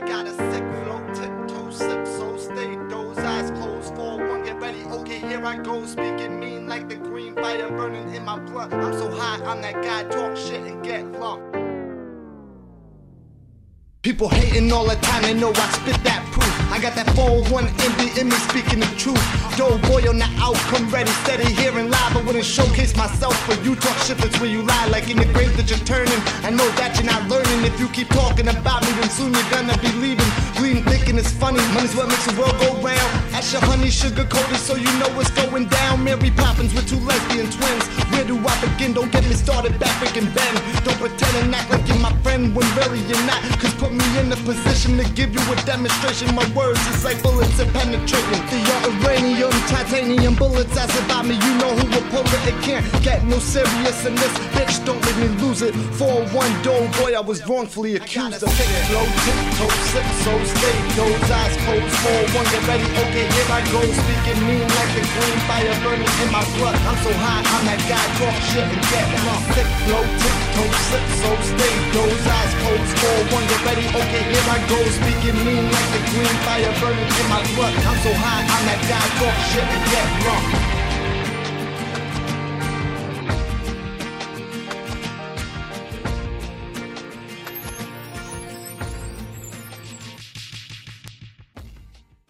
got a sick flow, tiptoe, sip, so stay. Those eyes closed, 4 1, get ready. Okay, here I go. Speaking mean like the green fire burning in my blood. I'm so high, I'm that guy. Talk shit and get lumped. People hating all the time, they know I spit that. I got that 401 envy in me speaking the truth. Dope boy on the outcome, ready, steady, hearing live. I wouldn't showcase myself, but you talk shit, that's where you lie. Like in the grave that you're turning. I know that you're not learning. If you keep talking about me, then soon you're gonna be leaving. Bleeding, thinking it's funny. Money's what makes the world go round. Ash your honey, sugar coated, so you know what's going down. Mary Poppins with two lesbian twins. Where do I begin? Don't get me started back freaking Ben. Don't pretend and act like you're my friend when really you're not. Cause put me position to give you a demonstration. My words is like bullets that penetrating. The uranium, titanium bullets as about me. You know who will pull it. It can't get no serious in this. Bitch, don't let me lose it. 4-1 dough boy, I was wrongfully accused of sick flow, tiptoe, slip, so stay. Those eyes closed. 4-1, get ready. Okay, here I go. Speaking mean like the green fire burning in my blood. I'm so high, I'm that guy. Talk shit and get lost. Sick flow, tiptoe, slip, so stay. Those eyes closed. 4-1, get ready. Okay, here I go. Speaking mean like the green fire burning in my blood. I'm so high, I'm that guy. Talk shit and get lost.